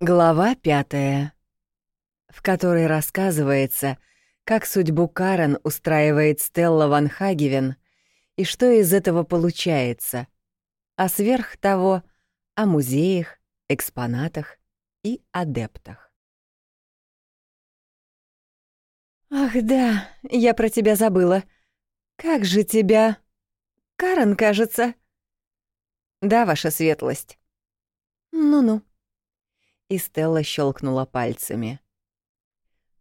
Глава пятая, в которой рассказывается, как судьбу Карен устраивает Стелла Ван Хагевен и что из этого получается, а сверх того — о музеях, экспонатах и адептах. «Ах да, я про тебя забыла. Как же тебя... Карен, кажется?» «Да, ваша светлость». «Ну-ну» и Стелла щелкнула пальцами.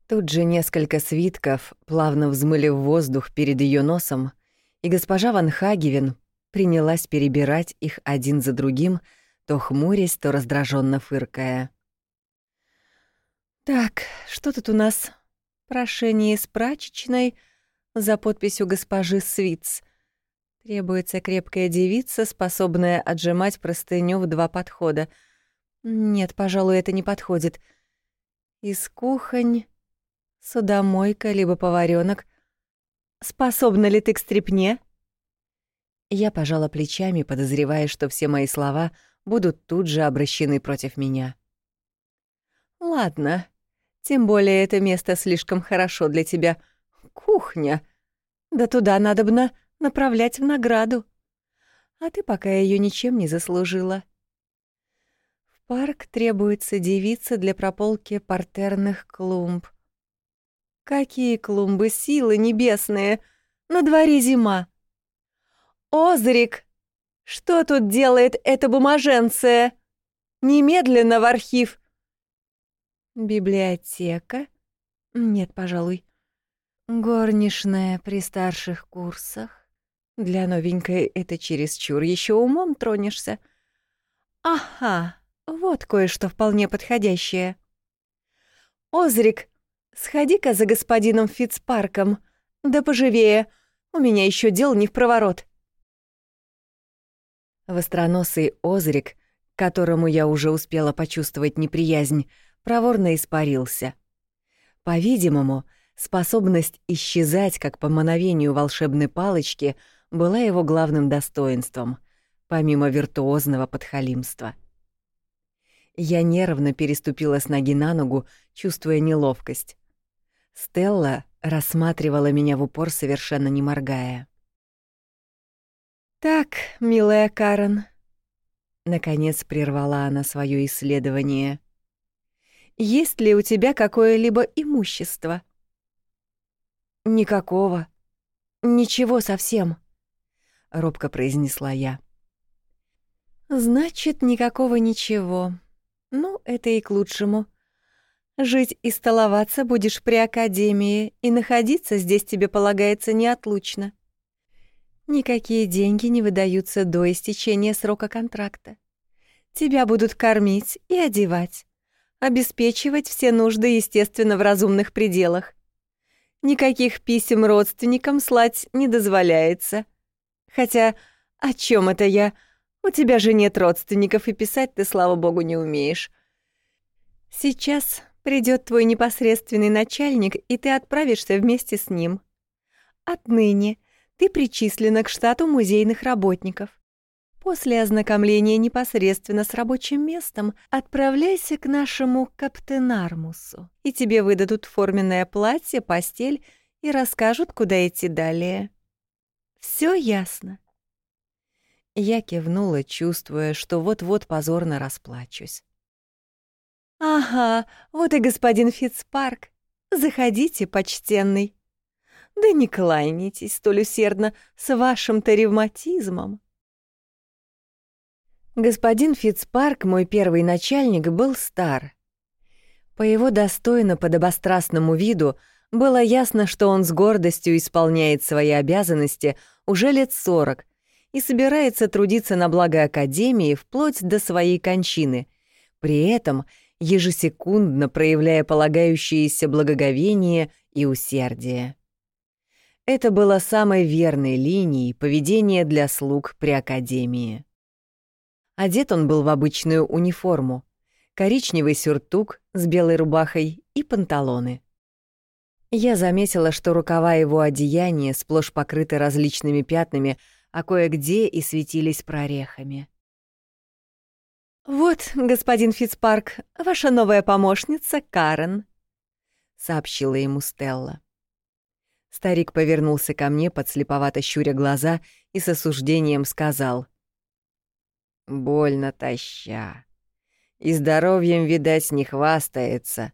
Тут же несколько свитков плавно взмыли в воздух перед ее носом, и госпожа Ван Хагевен принялась перебирать их один за другим, то хмурясь, то раздраженно фыркая. «Так, что тут у нас? Прошение из прачечной за подписью госпожи Свиц. Требуется крепкая девица, способная отжимать простыню в два подхода — нет, пожалуй, это не подходит. Из кухонь, судомойка, либо поваренок. Способна ли ты к стрепне? Я пожала плечами, подозревая, что все мои слова будут тут же обращены против меня. Ладно, тем более это место слишком хорошо для тебя. Кухня. Да туда надобно направлять в награду. А ты пока ее ничем не заслужила парк требуется девица для прополки партерных клумб. Какие клумбы, силы небесные! На дворе зима. Озрик! Что тут делает эта бумаженция? Немедленно в архив. Библиотека? Нет, пожалуй. Горничная при старших курсах. Для новенькой это чересчур, еще умом тронешься. Ага, вот кое-что вполне подходящее. Озрик, сходи-ка за господином Фицпарком. Да поживее, у меня еще дел не в проворот. Востроносый Озрик, которому я уже успела почувствовать неприязнь, проворно испарился. По-видимому, способность исчезать, как по мановению волшебной палочки, была его главным достоинством, помимо виртуозного подхалимства — я нервно переступила с ноги на ногу, чувствуя неловкость. Стелла рассматривала меня в упор, совершенно не моргая. «Так, милая Карен», — наконец прервала она свое исследование, — «есть ли у тебя какое-либо имущество?» «Никакого. Ничего совсем», — робко произнесла я. «Значит, никакого ничего. Ну, это и к лучшему. Жить и столоваться будешь при академии, и находиться здесь тебе полагается неотлучно. Никакие деньги не выдаются до истечения срока контракта. Тебя будут кормить и одевать, обеспечивать все нужды, естественно, в разумных пределах. Никаких писем родственникам слать не дозволяется. Хотя о чем это я? У тебя же нет родственников, и писать ты, слава богу, не умеешь. Сейчас придет твой непосредственный начальник, и ты отправишься вместе с ним. Отныне ты причислена к штату музейных работников. После ознакомления непосредственно с рабочим местом отправляйся к нашему каптенармусу, и тебе выдадут форменное платье, постель и расскажут, куда идти далее. Все ясно. Я кивнула, чувствуя, что вот-вот позорно расплачусь. «Ага, вот и господин Фицпарк. Заходите, почтенный. Да не кланяйтесь столь усердно с вашим-то ревматизмом». Господин Фицпарк, мой первый начальник, был стар. По его достойно подобострастному виду было ясно, что он с гордостью исполняет свои обязанности уже лет сорок — и собирается трудиться на благо Академии вплоть до своей кончины, при этом ежесекундно проявляя полагающееся благоговение и усердие. Это было самой верной линией поведения для слуг при Академии. Одет он был в обычную униформу, коричневый сюртук с белой рубахой и панталоны. Я заметила, что рукава его одеяния сплошь покрыты различными пятнами, а кое-где и светились прорехами. «Вот, господин Фицпарк, ваша новая помощница Карен», — сообщила ему Стелла. Старик повернулся ко мне, подслеповато щуря глаза, и с осуждением сказал. «Больно таща. И здоровьем, видать, не хвастается.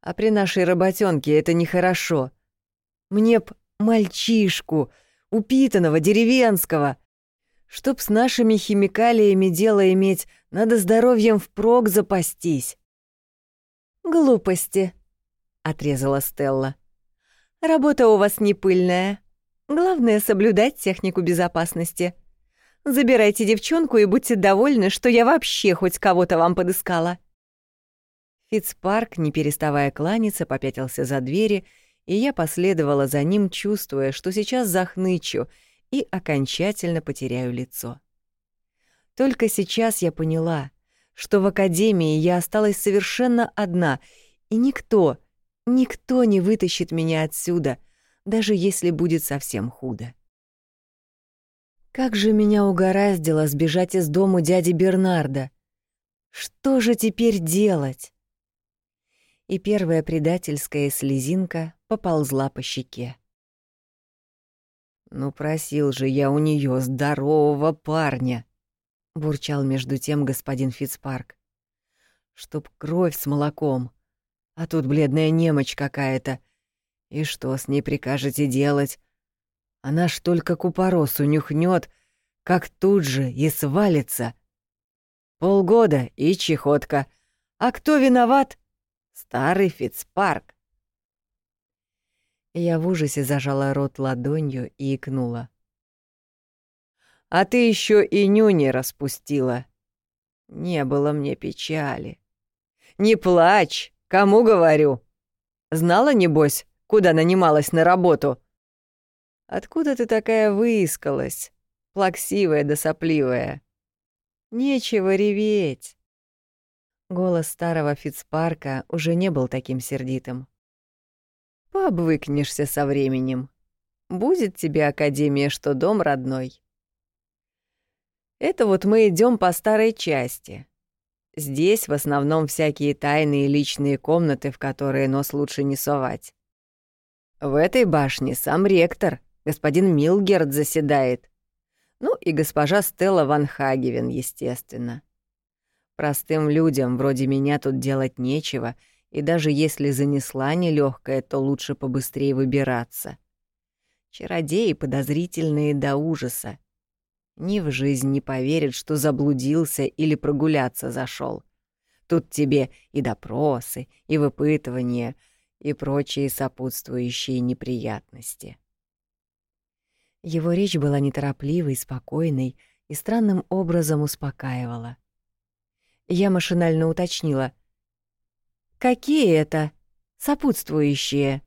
А при нашей работенке это нехорошо. Мне б мальчишку, упитанного, деревенского. Чтоб с нашими химикалиями дело иметь, надо здоровьем впрок запастись. «Глупости», — отрезала Стелла. «Работа у вас не пыльная. Главное — соблюдать технику безопасности. Забирайте девчонку и будьте довольны, что я вообще хоть кого-то вам подыскала». Фицпарк, не переставая кланяться, попятился за двери, я последовала за ним, чувствуя, что сейчас захнычу и окончательно потеряю лицо. Только сейчас я поняла, что в академии я осталась совершенно одна, и никто, никто не вытащит меня отсюда, даже если будет совсем худо. Как же меня угораздило сбежать из дому дяди Бернарда. Что же теперь делать? И первая предательская слезинка поползла по щеке. «Ну, просил же я у нее здорового парня!» — бурчал между тем господин Фицпарк. «Чтоб кровь с молоком, а тут бледная немочь какая-то. И что с ней прикажете делать? Она ж только купоросу нюхнет, как тут же и свалится. Полгода и чехотка. А кто виноват? Старый Фицпарк. Я в ужасе зажала рот ладонью и икнула. «А ты еще и нюни распустила. Не было мне печали. Не плачь, кому говорю. Знала, небось, куда нанималась на работу? Откуда ты такая выискалась, плаксивая да сопливая? Нечего реветь». Голос старого Фицпарка уже не был таким сердитым. Пообвыкнешься со временем. Будет тебе академия, что дом родной. Это вот мы идем по старой части. Здесь в основном всякие тайные личные комнаты, в которые нос лучше не совать. В этой башне сам ректор, господин Милгерд, заседает. Ну и госпожа Стелла Ван Хагевен, естественно. Простым людям вроде меня тут делать нечего — и даже если занесла нелегкая, то лучше побыстрее выбираться. Чародеи подозрительные до ужаса. Ни в жизнь не поверят, что заблудился или прогуляться зашел. Тут тебе и допросы, и выпытывания, и прочие сопутствующие неприятности. Его речь была неторопливой, спокойной и странным образом успокаивала. Я машинально уточнила — Какие это? Сопутствующие.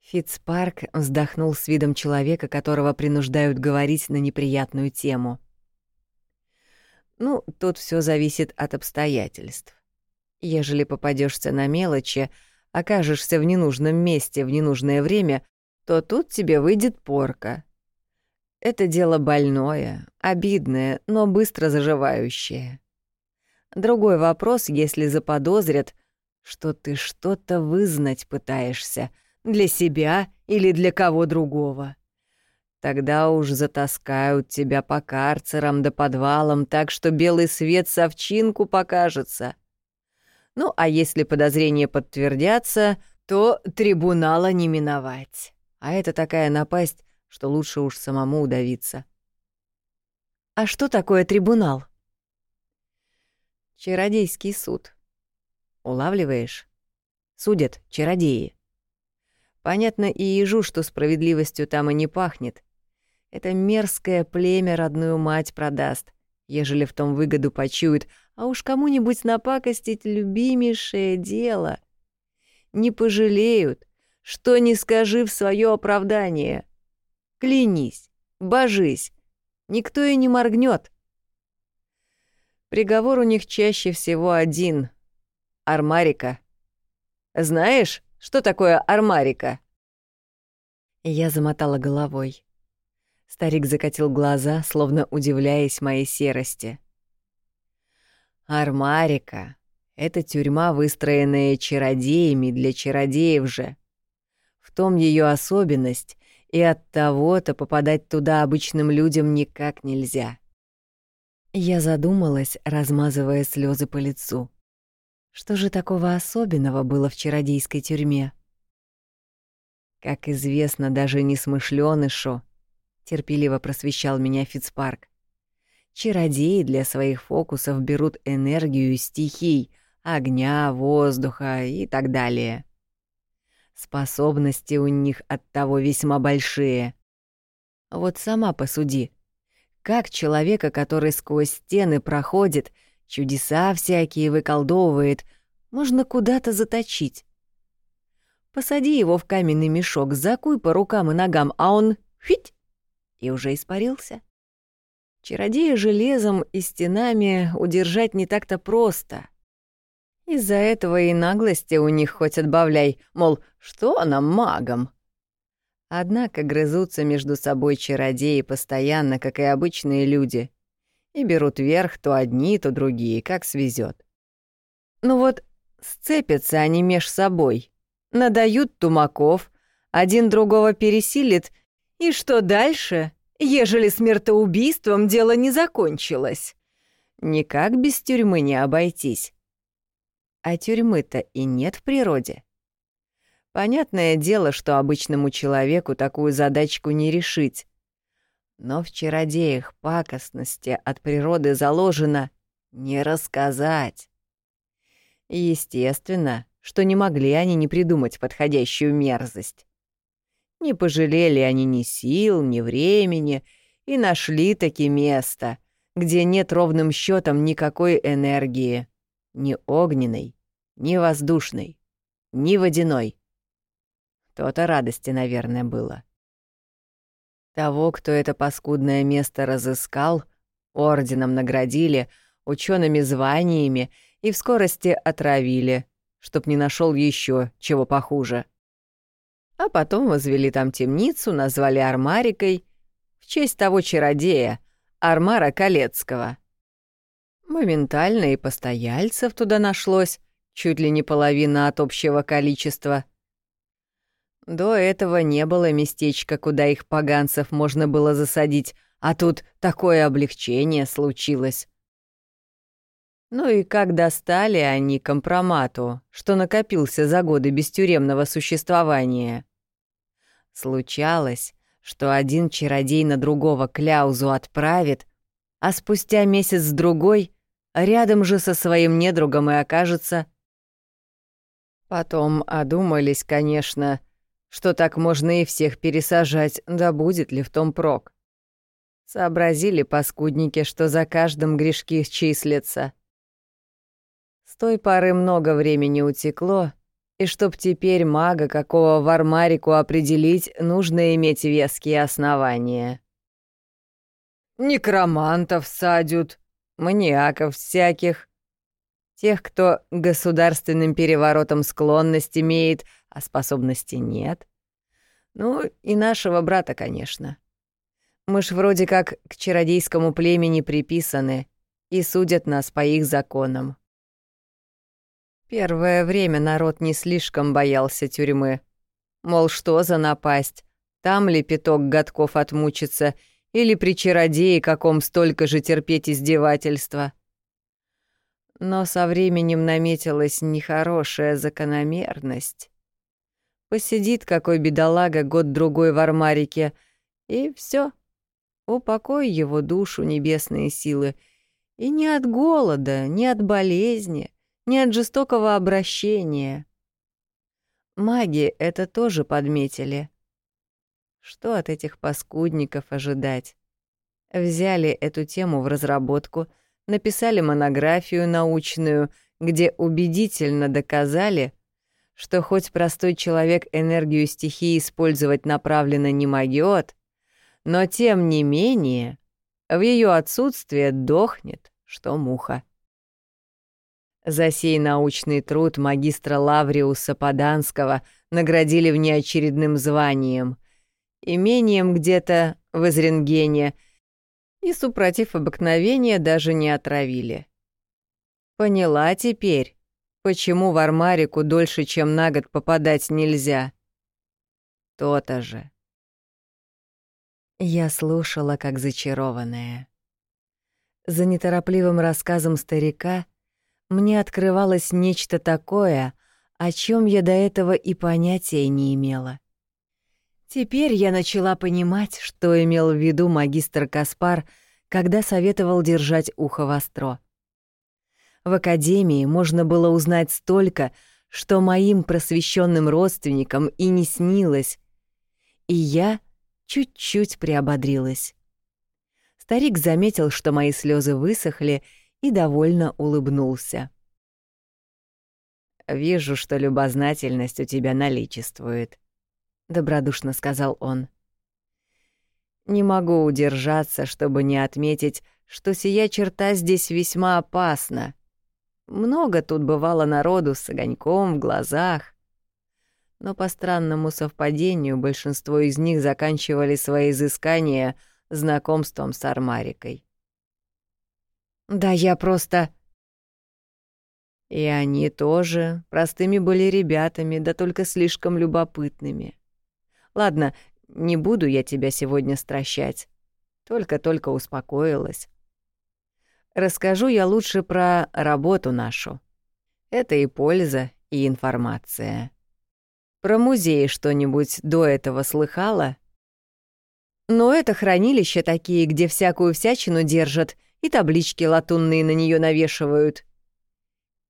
Фицпарк вздохнул с видом человека, которого принуждают говорить на неприятную тему. Ну, тут все зависит от обстоятельств. Ежели попадешься на мелочи, окажешься в ненужном месте в ненужное время, то тут тебе выйдет порка. Это дело больное, обидное, но быстро заживающее. Другой вопрос, если заподозрят, что ты что-то вызнать пытаешься для себя или для кого другого. Тогда уж затаскают тебя по карцерам да подвалам так, что белый свет совчинку покажется. Ну, а если подозрения подтвердятся, то трибунала не миновать. А это такая напасть, что лучше уж самому удавиться. А что такое трибунал? Чародейский суд. Улавливаешь? Судят чародеи. Понятно и ежу, что справедливостью там и не пахнет. Это мерзкое племя родную мать продаст, ежели в том выгоду почует, а уж кому-нибудь напакостить любимейшее дело. Не пожалеют, что не скажи в свое оправдание. Клянись, божись, никто и не моргнет. Приговор у них чаще всего один — армарика. Знаешь, что такое армарика?» Я замотала головой. Старик закатил глаза, словно удивляясь моей серости. Армарика — это тюрьма, выстроенная чародеями для чародеев же. В том ее особенность, и от того-то попадать туда обычным людям никак нельзя. Я задумалась, размазывая слезы по лицу. Что же такого особенного было в чародейской тюрьме? Как известно, даже несмышлёнышу, терпеливо просвещал меня Фицпарк. Чародеи для своих фокусов берут энергию стихий, огня, воздуха и так далее. Способности у них от того весьма большие. Вот сама посуди. Как человека, который сквозь стены проходит, чудеса всякие выколдовывает, можно куда-то заточить? Посади его в каменный мешок, закуй по рукам и ногам, а он — фить! И уже испарился. Чародея железом и стенами удержать не так-то просто. Из-за этого и наглости у них хоть отбавляй, мол, что нам магам? Однако грызутся между собой чародеи постоянно, как и обычные люди, и берут верх то одни, то другие, как свезет. Ну вот, сцепятся они меж собой, надают тумаков, один другого пересилит, и что дальше? ежели смертоубийством дело не закончилось. Никак без тюрьмы не обойтись. А тюрьмы-то и нет в природе. Понятное дело, что обычному человеку такую задачку не решить. Но в чародеях пакостности от природы заложено не рассказать. Естественно, что не могли они не придумать подходящую мерзость. Не пожалели они ни сил, ни времени и нашли таки место, где нет ровным счетом никакой энергии, ни огненной, ни воздушной, ни водяной. То-то радости, наверное, было. Того, кто это паскудное место разыскал, орденом наградили, учеными званиями и в скорости отравили, чтоб не нашел еще чего похуже. А потом возвели там темницу, назвали Армарикой в честь того чародея, Армара Калецкого. Моментально и постояльцев туда нашлось, чуть ли не половина от общего количества. До этого не было местечка, куда их поганцев можно было засадить, а тут такое облегчение случилось. Ну и как достали они компромату, что накопился за годы бестюремного существования. Случалось, что один чародей на другого кляузу отправит, а спустя месяц-другой рядом же со своим недругом и окажется. Потом одумались, конечно, что так можно и всех пересажать, да будет ли в том прок. Сообразили паскудники, что за каждым грешки числятся — с той поры много времени утекло, и чтоб теперь мага какого в армарику определить, нужно иметь веские основания. Некромантов садят, маниаков всяких. Тех, кто государственным переворотом склонность имеет, а способности нет. Ну, и нашего брата, конечно. Мы ж вроде как к чародейскому племени приписаны и судят нас по их законам. Первое время народ не слишком боялся тюрьмы. Мол, что за напасть? Там ли пяток годков отмучится, или при чародее каком столько же терпеть издевательства? Но со временем наметилась нехорошая закономерность. Посидит какой бедолага год-другой в армарике, и все. Упокой его душу небесные силы. И не от голода, не от болезни, не от жестокого обращения. Маги это тоже подметили. Что от этих паскудников ожидать? Взяли эту тему в разработку, написали монографию научную, где убедительно доказали, что хоть простой человек энергию стихии использовать направленно не могет, но тем не менее в ее отсутствие дохнет, что муха. За сей научный труд магистра Лавриуса Поданского наградили внеочередным званием, имением где-то в Изренгене, и, супротив обыкновения, даже не отравили. Поняла теперь, почему в армарику дольше, чем на год попадать нельзя. То-то же. Я слушала, как зачарованная. За неторопливым рассказом старика мне открывалось нечто такое, о чем я до этого и понятия не имела. Теперь я начала понимать, что имел в виду магистр Каспар, когда советовал держать ухо востро. В академии можно было узнать столько, что моим просвещенным родственникам и не снилось, и я чуть-чуть приободрилась. Старик заметил, что мои слезы высохли, и довольно улыбнулся. «Вижу, что любознательность у тебя наличествует», — добродушно сказал он. «Не могу удержаться, чтобы не отметить, что сия черта здесь весьма опасна. Много тут бывало народу с огоньком в глазах. Но по странному совпадению большинство из них заканчивали свои изыскания знакомством с Армарикой. «Да я просто...» И они тоже простыми были ребятами, да только слишком любопытными. Ладно, не буду я тебя сегодня стращать. Только-только успокоилась. Расскажу я лучше про работу нашу. Это и польза, и информация. Про музей что-нибудь до этого слыхала? Но это хранилища такие, где всякую всячину держат и таблички латунные на нее навешивают.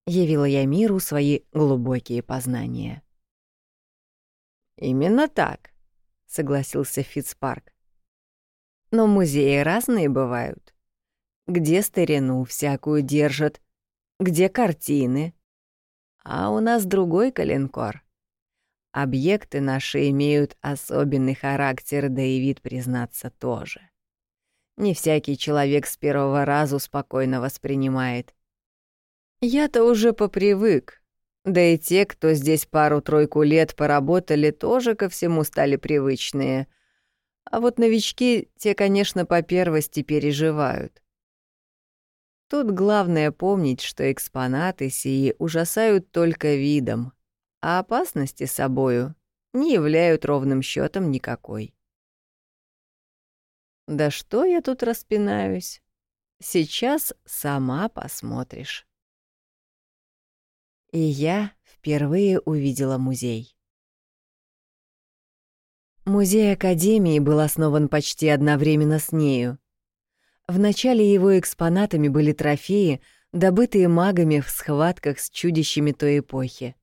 Явила я миру свои глубокие познания. «Именно так», — согласился Фицпарк. «Но музеи разные бывают. Где старину всякую держат, где картины. А у нас другой калинкор. Объекты наши имеют особенный характер, да и вид, признаться, тоже. Не всякий человек с первого раза спокойно воспринимает. Я-то уже попривык, да и те, кто здесь пару-тройку лет поработали, тоже ко всему стали привычные. А вот новички, те, конечно, по первости переживают. Тут главное помнить, что экспонаты сии ужасают только видом, а опасности собою не являют ровным счетом никакой. Да что я тут распинаюсь? Сейчас сама посмотришь и я впервые увидела музей. Музей Академии был основан почти одновременно с нею. В начале его экспонатами были трофеи, добытые магами в схватках с чудищами той эпохи.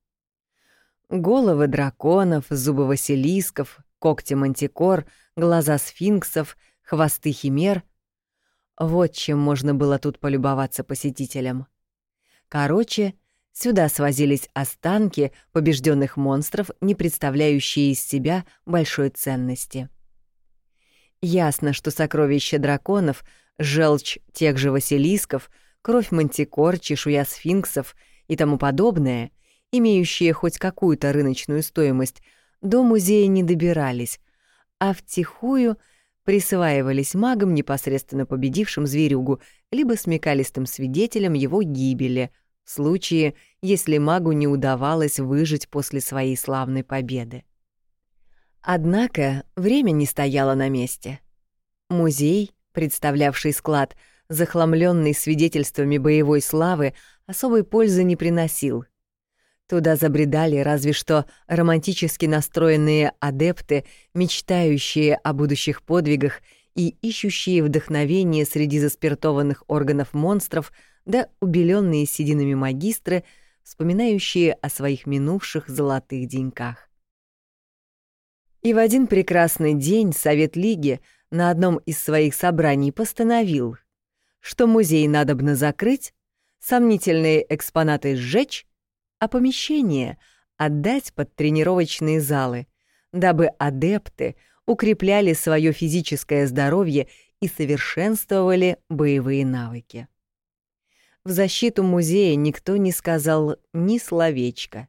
Головы драконов, зубы василисков, когти мантикор, глаза сфинксов, хвосты химер — вот чем можно было тут полюбоваться посетителям. Короче, Сюда свозились останки побежденных монстров, не представляющие из себя большой ценности. Ясно, что сокровища драконов, желчь тех же василисков, кровь мантикор, чешуя сфинксов и тому подобное, имеющие хоть какую-то рыночную стоимость, до музея не добирались, а втихую присваивались магам, непосредственно победившим зверюгу, либо смекалистым свидетелям его гибели — в случае, если магу не удавалось выжить после своей славной победы. Однако время не стояло на месте. Музей, представлявший склад, захламленный свидетельствами боевой славы, особой пользы не приносил. Туда забредали разве что романтически настроенные адепты, мечтающие о будущих подвигах и ищущие вдохновение среди заспиртованных органов монстров — да убеленные сединами магистры, вспоминающие о своих минувших золотых деньках. И в один прекрасный день Совет Лиги на одном из своих собраний постановил, что музей надобно закрыть, сомнительные экспонаты сжечь, а помещение отдать под тренировочные залы, дабы адепты укрепляли свое физическое здоровье и совершенствовали боевые навыки в защиту музея никто не сказал ни словечка.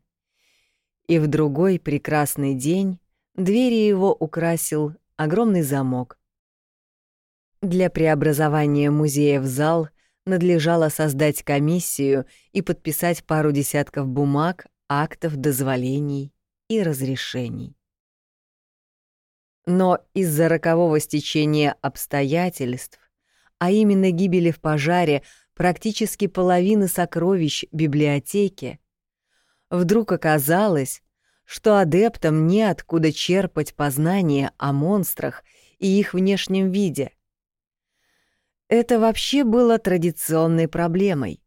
И в другой прекрасный день двери его украсил огромный замок. Для преобразования музея в зал надлежало создать комиссию и подписать пару десятков бумаг, актов, дозволений и разрешений. Но из-за рокового стечения обстоятельств, а именно гибели в пожаре практически половины сокровищ библиотеки, вдруг оказалось, что адептам неоткуда черпать познания о монстрах и их внешнем виде. Это вообще было традиционной проблемой,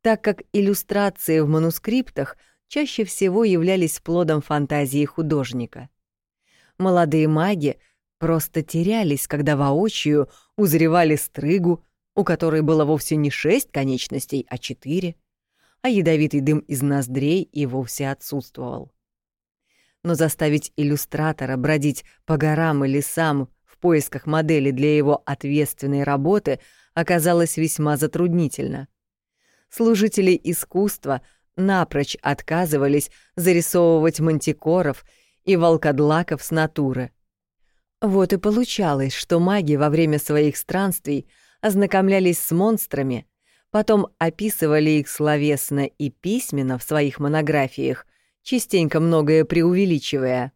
так как иллюстрации в манускриптах чаще всего являлись плодом фантазии художника. Молодые маги просто терялись, когда воочию узревали стрыгу, у которой было вовсе не шесть конечностей, а четыре, а ядовитый дым из ноздрей и вовсе отсутствовал. Но заставить иллюстратора бродить по горам и лесам в поисках модели для его ответственной работы оказалось весьма затруднительно. Служители искусства напрочь отказывались зарисовывать мантикоров и волкодлаков с натуры. Вот и получалось, что маги во время своих странствий ознакомлялись с монстрами, потом описывали их словесно и письменно в своих монографиях, частенько многое преувеличивая.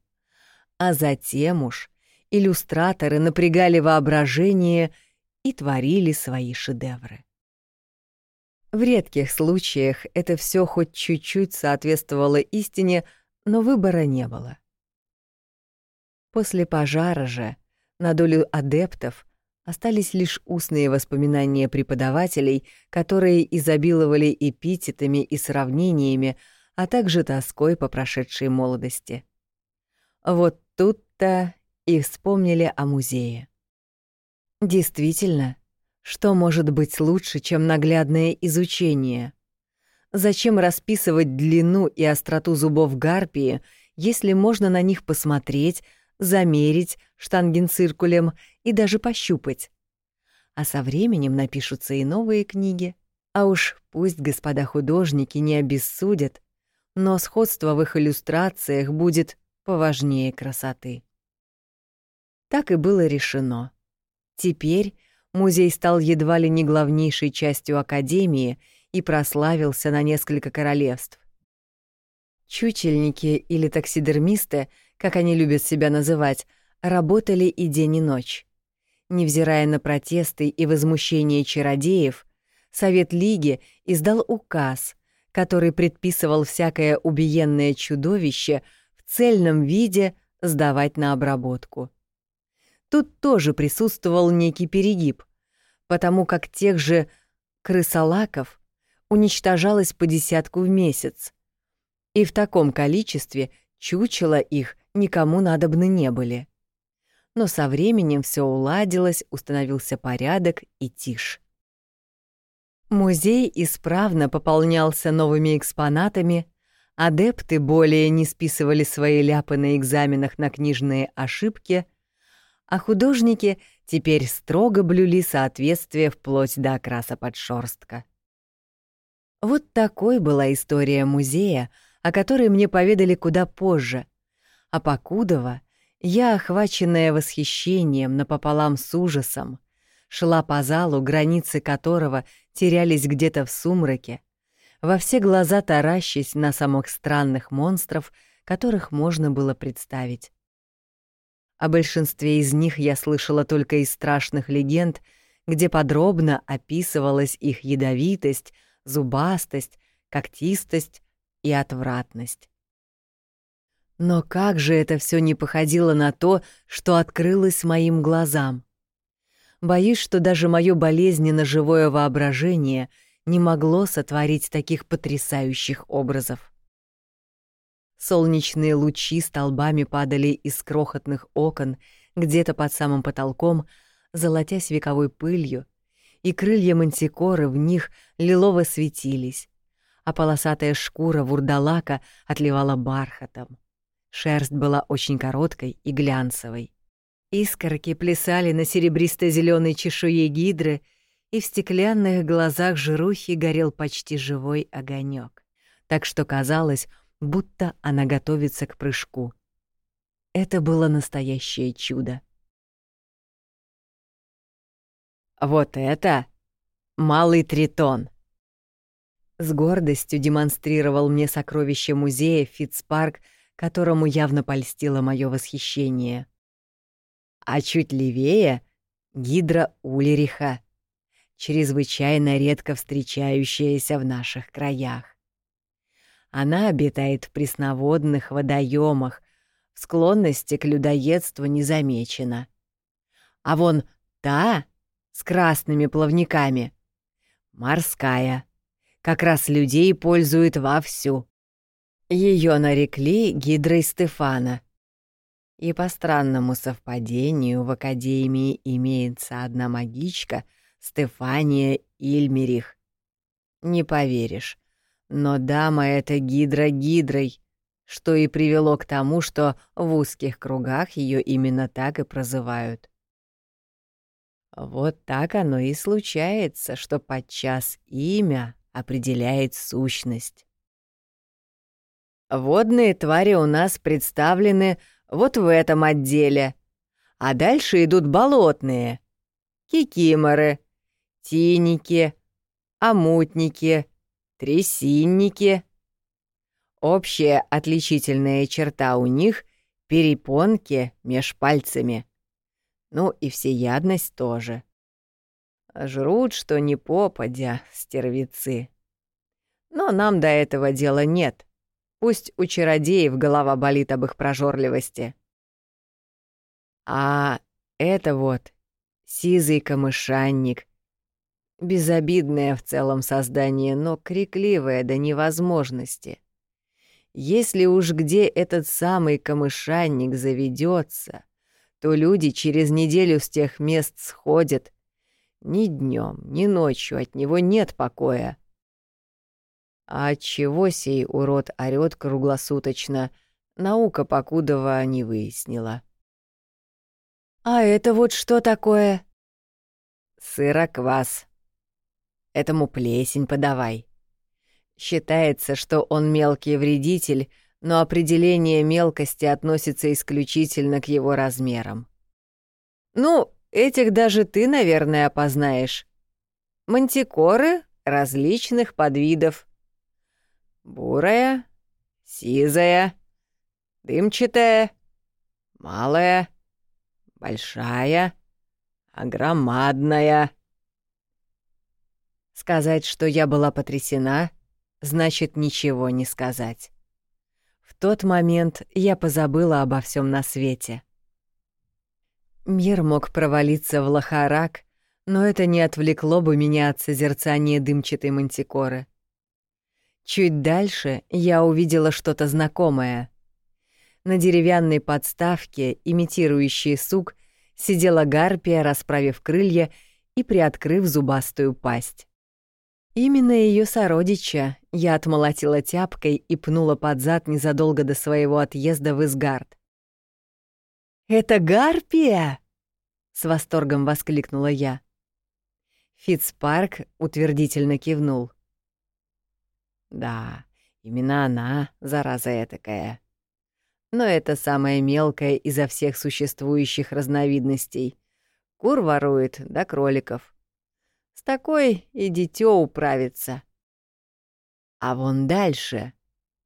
А затем уж иллюстраторы напрягали воображение и творили свои шедевры. В редких случаях это все хоть чуть-чуть соответствовало истине, но выбора не было. После пожара же на долю адептов остались лишь устные воспоминания преподавателей, которые изобиловали эпитетами и сравнениями, а также тоской по прошедшей молодости. Вот тут-то и вспомнили о музее. Действительно, что может быть лучше, чем наглядное изучение? Зачем расписывать длину и остроту зубов гарпии, если можно на них посмотреть, замерить штангенциркулем и даже пощупать. А со временем напишутся и новые книги. А уж пусть господа художники не обессудят, но сходство в их иллюстрациях будет поважнее красоты. Так и было решено. Теперь музей стал едва ли не главнейшей частью Академии и прославился на несколько королевств. Чучельники или таксидермисты — как они любят себя называть, работали и день, и ночь. Невзирая на протесты и возмущение чародеев, Совет Лиги издал указ, который предписывал всякое убиенное чудовище в цельном виде сдавать на обработку. Тут тоже присутствовал некий перегиб, потому как тех же крысолаков уничтожалось по десятку в месяц. И в таком количестве чучела их никому надобны не были. Но со временем все уладилось, установился порядок и тишь. Музей исправно пополнялся новыми экспонатами, адепты более не списывали свои ляпы на экзаменах на книжные ошибки, а художники теперь строго блюли соответствие вплоть до окраса подшерстка. Вот такой была история музея, о которой мне поведали куда позже, а покудова я, охваченная восхищением напополам с ужасом, шла по залу, границы которого терялись где-то в сумраке, во все глаза таращась на самых странных монстров, которых можно было представить. О большинстве из них я слышала только из страшных легенд, где подробно описывалась их ядовитость, зубастость, когтистость и отвратность. Но как же это все не походило на то, что открылось моим глазам? Боюсь, что даже мое болезненно живое воображение не могло сотворить таких потрясающих образов. Солнечные лучи столбами падали из крохотных окон где-то под самым потолком, золотясь вековой пылью, и крылья мантикоры в них лилово светились, а полосатая шкура вурдалака отливала бархатом. Шерсть была очень короткой и глянцевой. Искорки плясали на серебристо зеленой чешуе гидры, и в стеклянных глазах жирухи горел почти живой огонек, так что казалось, будто она готовится к прыжку. Это было настоящее чудо. «Вот это!» малый тритон. С гордостью демонстрировал мне сокровище музея Фитцпарк, которому явно польстило мое восхищение. А чуть левее — гидра Улериха, чрезвычайно редко встречающаяся в наших краях. Она обитает в пресноводных водоемах, в склонности к людоедству не замечена. А вон та с красными плавниками — морская, как раз людей пользует вовсю. Ее нарекли гидрой Стефана. И по странному совпадению в Академии имеется одна магичка Стефания Ильмерих. Не поверишь, но дама эта гидра гидрой, что и привело к тому, что в узких кругах ее именно так и прозывают. Вот так оно и случается, что подчас имя определяет сущность. Водные твари у нас представлены вот в этом отделе, а дальше идут болотные. Кикиморы, тиники, омутники, трясинники. Общая отличительная черта у них — перепонки меж пальцами. Ну и всеядность тоже. Жрут, что не попадя, стервицы. Но нам до этого дела нет. Пусть у чародеев голова болит об их прожорливости. А это вот сизый камышанник, Безобидное в целом создание, но крикливое до невозможности. Если уж где этот самый камышанник заведется, то люди через неделю с тех мест сходят. Ни днем, ни ночью от него нет покоя. А чего сей урод орёт круглосуточно, наука покудова не выяснила. «А это вот что такое?» «Сыроквас», Этому плесень подавай. Считается, что он мелкий вредитель, но определение мелкости относится исключительно к его размерам. Ну, этих даже ты, наверное, опознаешь. Мантикоры различных подвидов. Бурая, сизая, дымчатая, малая, большая, огромадная — Сказать, что я была потрясена, значит ничего не сказать. В тот момент я позабыла обо всем на свете. Мир мог провалиться в лохарак, но это не отвлекло бы меня от созерцания дымчатой мантикоры. Чуть дальше я увидела что-то знакомое. На деревянной подставке, имитирующей сук, сидела гарпия, расправив крылья и приоткрыв зубастую пасть. Именно ее сородича я отмолотила тяпкой и пнула под зад незадолго до своего отъезда в Изгард. «Это гарпия!» — с восторгом воскликнула я. Фитцпарк утвердительно кивнул. «Да, именно она, зараза этакая. Но это самая мелкая изо всех существующих разновидностей. Кур ворует, да кроликов. С такой и дитё управится. А вон дальше,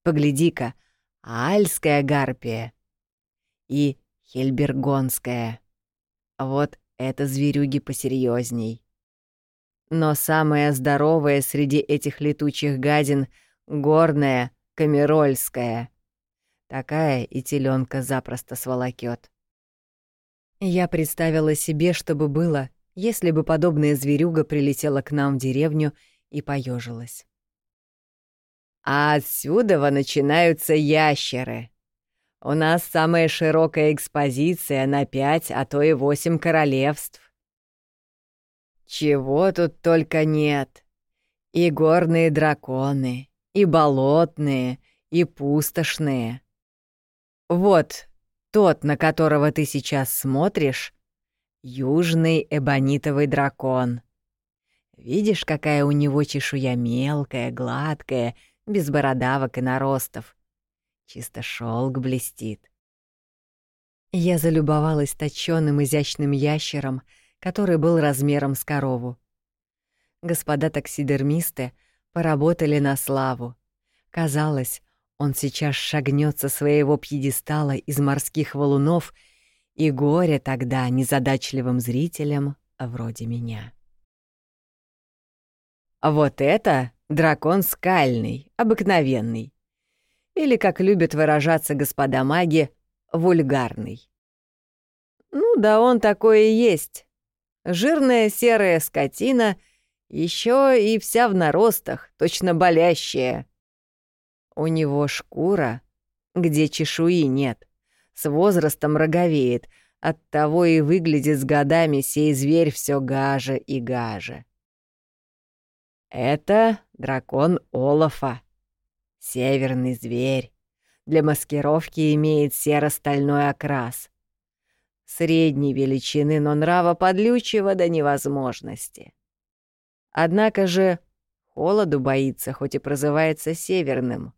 погляди-ка, Альская гарпия и Хельбергонская. Вот это зверюги посерьезней. Но самая здоровая среди этих летучих гадин — горная, камерольская. Такая и теленка запросто сволокет. Я представила себе, чтобы было, если бы подобная зверюга прилетела к нам в деревню и поежилась. А отсюда начинаются ящеры. У нас самая широкая экспозиция на пять, а то и восемь королевств. Чего тут только нет. И горные драконы, и болотные, и пустошные. Вот тот, на которого ты сейчас смотришь, Южный эбонитовый дракон. Видишь, какая у него чешуя мелкая, гладкая, без бородавок и наростов. Чисто шелк блестит. Я залюбовалась точёным изящным ящером, который был размером с корову. Господа таксидермисты поработали на славу. Казалось, он сейчас шагнет со своего пьедестала из морских валунов, и горе тогда незадачливым зрителям вроде меня. Вот это дракон скальный, обыкновенный. Или, как любят выражаться господа маги, вульгарный. Ну да он такой и есть. Жирная серая скотина, еще и вся в наростах, точно болящая. У него шкура, где чешуи нет, с возрастом роговеет, оттого и выглядит с годами сей зверь все гаже и гаже. Это дракон Олафа, северный зверь. Для маскировки имеет серо-стальной окрас. Средней величины, но нрава подлючего до невозможности. Однако же холоду боится, хоть и прозывается северным.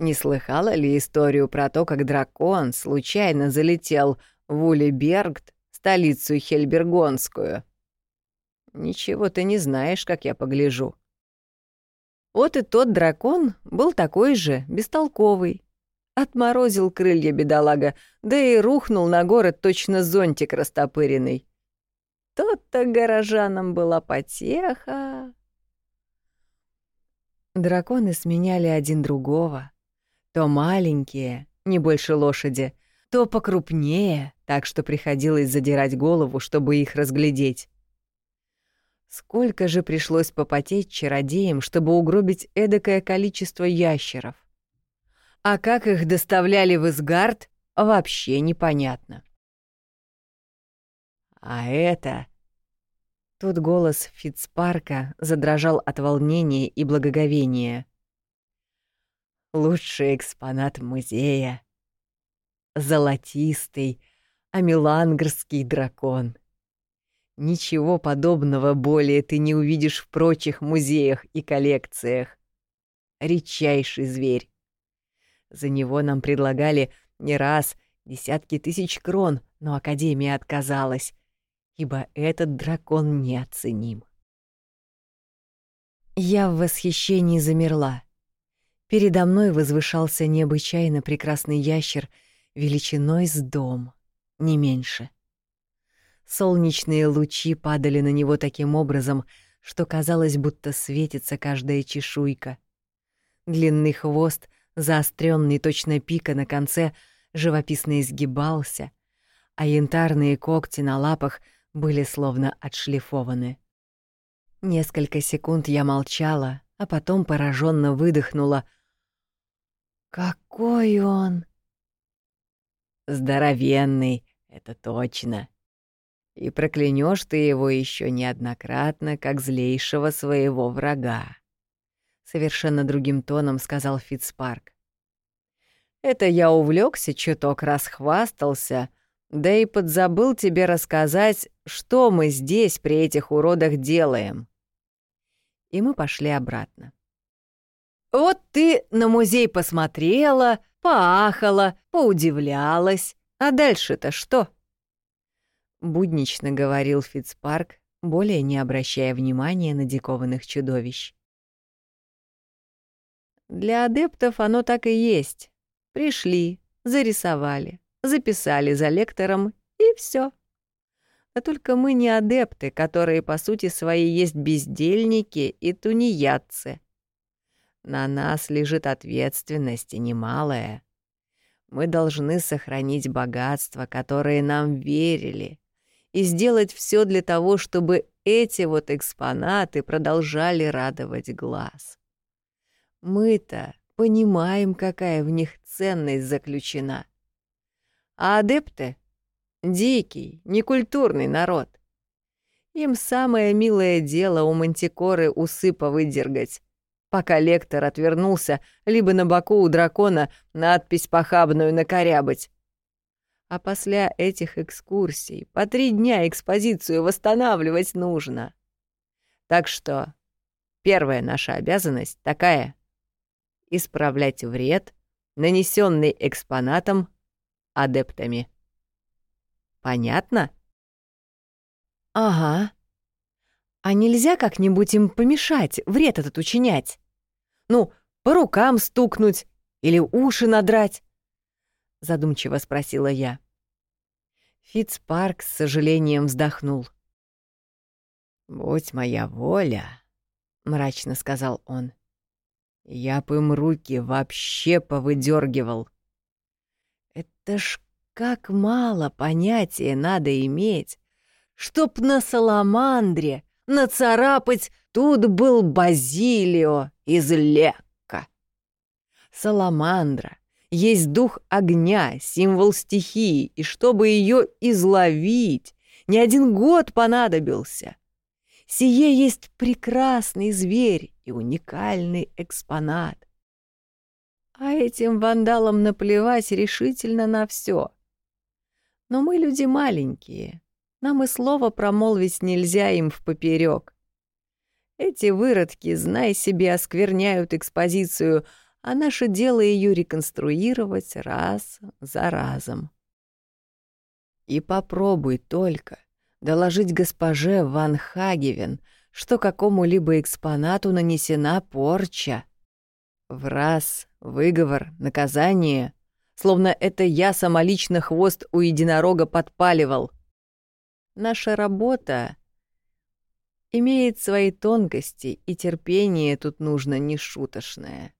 Не слыхала ли историю про то, как дракон случайно залетел в Улибергт, столицу Хельбергонскую? Ничего ты не знаешь, как я погляжу. Вот и тот дракон был такой же, бестолковый. Отморозил крылья бедолага, да и рухнул на город точно зонтик растопыренный. Тот-то горожанам была потеха. Драконы сменяли один другого, то маленькие, не больше лошади, то покрупнее, так что приходилось задирать голову, чтобы их разглядеть. Сколько же пришлось попотеть чародеям, чтобы угробить эдакое количество ящеров. А как их доставляли в Изгард, вообще непонятно. А это... Тут голос Фицпарка задрожал от волнения и благоговения лучший экспонат музея. Золотистый, амилангрский дракон. Ничего подобного более ты не увидишь в прочих музеях и коллекциях. Редчайший зверь. За него нам предлагали не раз десятки тысяч крон, но Академия отказалась, ибо этот дракон неоценим. Я в восхищении замерла. Передо мной возвышался необычайно прекрасный ящер величиной с дом, не меньше. Солнечные лучи падали на него таким образом, что казалось, будто светится каждая чешуйка. Длинный хвост, заостренный точно пика на конце, живописно изгибался, а янтарные когти на лапах были словно отшлифованы. Несколько секунд я молчала, а потом пораженно выдохнула — какой он! Здоровенный, это точно. И проклянешь ты его еще неоднократно, как злейшего своего врага. Совершенно другим тоном сказал Фитцпарк. Это я увлекся, чуток расхвастался, да и подзабыл тебе рассказать, что мы здесь при этих уродах делаем. И мы пошли обратно. Вот ты на музей посмотрела, поахала, поудивлялась. А дальше-то что? Буднично говорил Фицпарк, более не обращая внимания на дикованных чудовищ. Для адептов оно так и есть. Пришли, зарисовали, записали за лектором, и все. А только мы не адепты, которые по сути своей есть бездельники и тунеядцы. На нас лежит ответственность немалая. Мы должны сохранить богатство, которое нам верили, и сделать все для того, чтобы эти вот экспонаты продолжали радовать глаз. Мы-то понимаем, какая в них ценность заключена. А адепты — дикий, некультурный народ. Им самое милое дело у мантикоры усы повыдергать, пока лектор отвернулся, либо на боку у дракона надпись похабную накорябать. А после этих экскурсий по три дня экспозицию восстанавливать нужно. Так что первая наша обязанность такая — исправлять вред, нанесенный экспонатом адептами. Понятно? Ага. А нельзя как-нибудь им помешать, вред этот учинять? Ну, по рукам стукнуть или уши надрать? Задумчиво спросила я. Фитцпарк с сожалением вздохнул. «Будь моя воля», — мрачно сказал он, — «я бы им руки вообще повыдергивал. Это ж как мало понятия надо иметь, чтоб на саламандре нацарапать тут был Базилио из Лекка. Саламандра есть дух огня, символ стихии, и чтобы ее изловить, не один год понадобился. Сие есть прекрасный зверь и уникальный экспонат. А этим вандалам наплевать решительно на все. Но мы люди маленькие, нам и слова промолвить нельзя им в поперек. Эти выродки, знай себе, оскверняют экспозицию, а наше дело ее реконструировать раз за разом. И попробуй только доложить госпоже Ван Хагевен, что какому-либо экспонату нанесена порча. В раз выговор, наказание, словно это я самолично хвост у единорога подпаливал. Наша работа имеет свои тонкости, и терпение тут нужно нешуточное.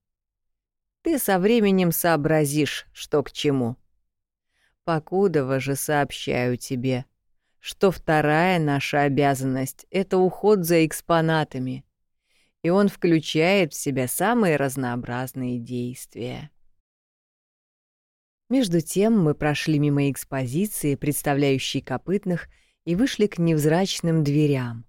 Ты со временем сообразишь, что к чему. Покудова же сообщаю тебе, что вторая наша обязанность — это уход за экспонатами, и он включает в себя самые разнообразные действия. Между тем мы прошли мимо экспозиции, представляющей копытных, и вышли к невзрачным дверям,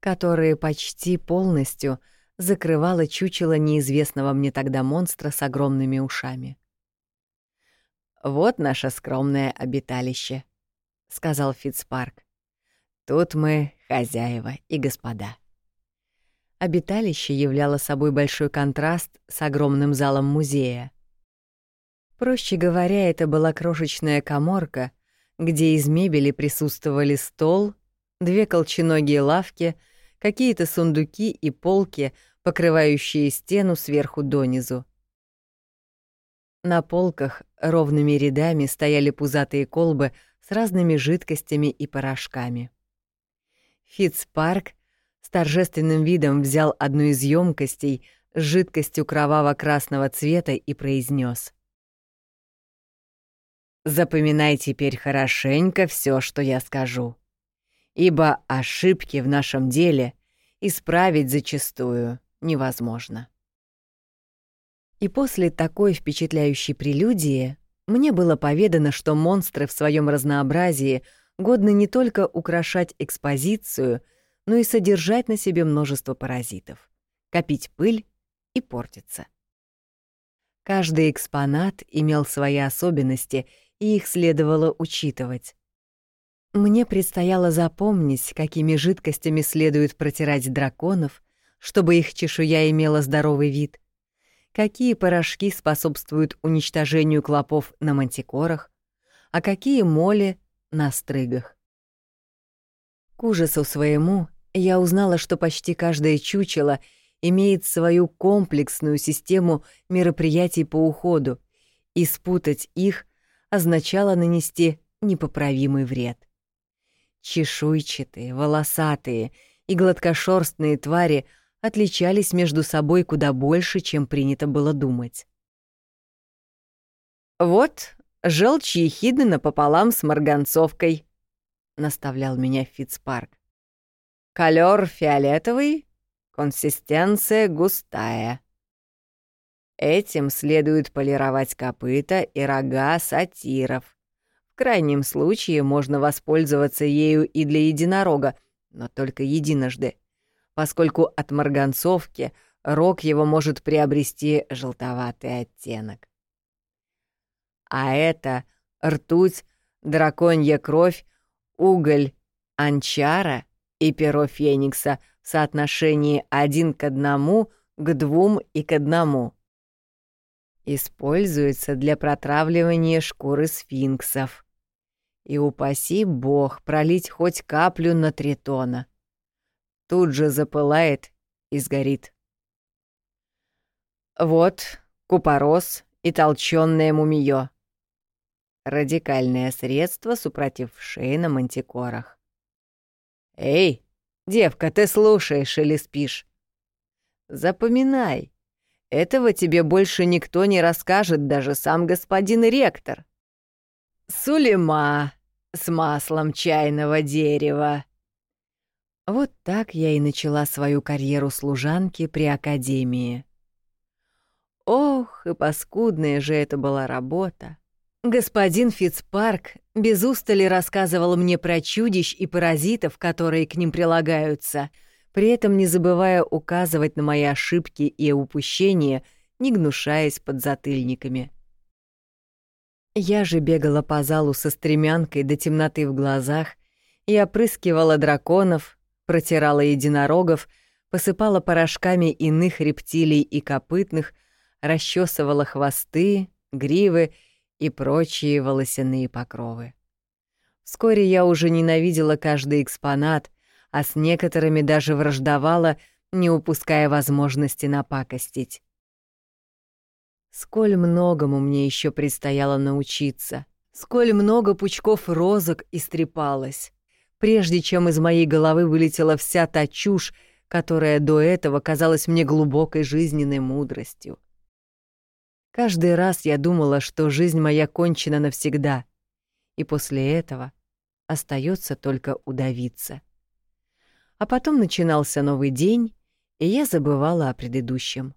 которые почти полностью — закрывала чучело неизвестного мне тогда монстра с огромными ушами. «Вот наше скромное обиталище», — сказал Фитцпарк. «Тут мы хозяева и господа». Обиталище являло собой большой контраст с огромным залом музея. Проще говоря, это была крошечная коморка, где из мебели присутствовали стол, две колченогие лавки, какие-то сундуки и полки — покрывающие стену сверху донизу. На полках ровными рядами стояли пузатые колбы с разными жидкостями и порошками. Фитцпарк с торжественным видом взял одну из емкостей с жидкостью кроваво-красного цвета и произнес: «Запоминай теперь хорошенько все, что я скажу, ибо ошибки в нашем деле исправить зачастую невозможно. И после такой впечатляющей прелюдии мне было поведано, что монстры в своем разнообразии годны не только украшать экспозицию, но и содержать на себе множество паразитов, копить пыль и портиться. Каждый экспонат имел свои особенности, и их следовало учитывать. Мне предстояло запомнить, какими жидкостями следует протирать драконов, чтобы их чешуя имела здоровый вид, какие порошки способствуют уничтожению клопов на мантикорах, а какие моли на стрыгах. К ужасу своему я узнала, что почти каждое чучело имеет свою комплексную систему мероприятий по уходу, и спутать их означало нанести непоправимый вред. Чешуйчатые, волосатые и гладкошерстные твари — отличались между собой куда больше, чем принято было думать. «Вот, желчь ехидны напополам с марганцовкой», — наставлял меня Фицпарк. «Колер фиолетовый, консистенция густая. Этим следует полировать копыта и рога сатиров. В крайнем случае можно воспользоваться ею и для единорога, но только единожды поскольку от марганцовки рог его может приобрести желтоватый оттенок. А это ртуть, драконья кровь, уголь, анчара и перо феникса в соотношении один к одному, к двум и к одному. Используется для протравливания шкуры сфинксов. И упаси бог пролить хоть каплю на тритона — тут же запылает и сгорит. Вот купорос и толчённое мумиё. Радикальное средство, супротив шеи на мантикорах. «Эй, девка, ты слушаешь или спишь?» «Запоминай, этого тебе больше никто не расскажет, даже сам господин ректор. Сулейма с маслом чайного дерева». Вот так я и начала свою карьеру служанки при академии. Ох, и паскудная же это была работа. Господин Фицпарк без устали рассказывал мне про чудищ и паразитов, которые к ним прилагаются, при этом не забывая указывать на мои ошибки и упущения, не гнушаясь под затыльниками. Я же бегала по залу со стремянкой до темноты в глазах и опрыскивала драконов, протирала единорогов, посыпала порошками иных рептилий и копытных — расчесывала хвосты, гривы и прочие волосяные покровы. Вскоре я уже ненавидела каждый экспонат, а с некоторыми даже враждовала, не упуская возможности напакостить. Сколь многому мне еще предстояло научиться, сколь много пучков розок истрепалось, прежде чем из моей головы вылетела вся та чушь, которая до этого казалась мне глубокой жизненной мудростью. Каждый раз я думала, что жизнь моя кончена навсегда, и после этого остается только удавиться. А потом начинался новый день, и я забывала о предыдущем.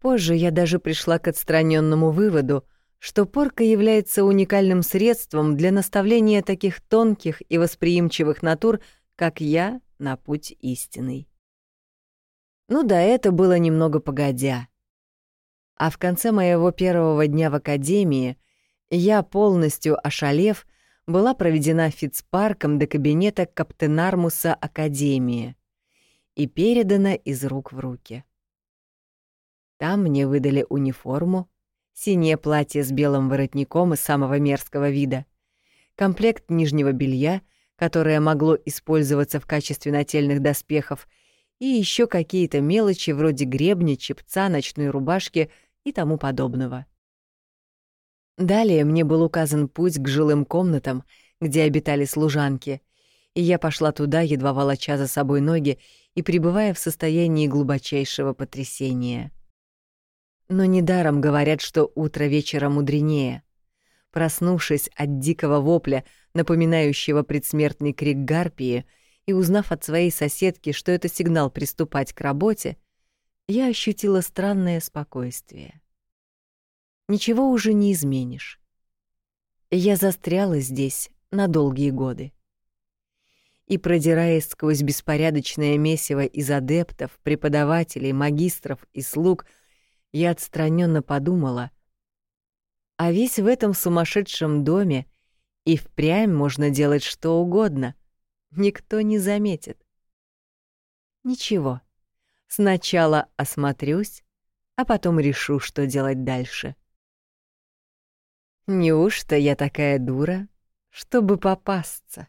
Позже я даже пришла к отстраненному выводу, что порка является уникальным средством для наставления таких тонких и восприимчивых натур, как я, на путь истинный. Ну да, это было немного погодя — а в конце моего первого дня в академии я, полностью ошалев, была проведена Фицпарком до кабинета Каптенармуса Академии и передана из рук в руки. Там мне выдали униформу, синее платье с белым воротником из самого мерзкого вида, комплект нижнего белья, которое могло использоваться в качестве нательных доспехов, и еще какие-то мелочи вроде гребня, чепца, ночной рубашки и тому подобного. Далее мне был указан путь к жилым комнатам, где обитали служанки, и я пошла туда, едва волоча за собой ноги и пребывая в состоянии глубочайшего потрясения. Но недаром говорят, что утро вечера мудренее. Проснувшись от дикого вопля, напоминающего предсмертный крик гарпии, и узнав от своей соседки, что это сигнал приступать к работе, я ощутила странное спокойствие. Ничего уже не изменишь. Я застряла здесь на долгие годы. И продираясь сквозь беспорядочное месиво из адептов, преподавателей, магистров и слуг, я отстраненно подумала, а весь в этом сумасшедшем доме и впрямь можно делать что угодно, никто не заметит. Ничего. Сначала осмотрюсь, а потом решу, что делать дальше. Неужто я такая дура, чтобы попасться?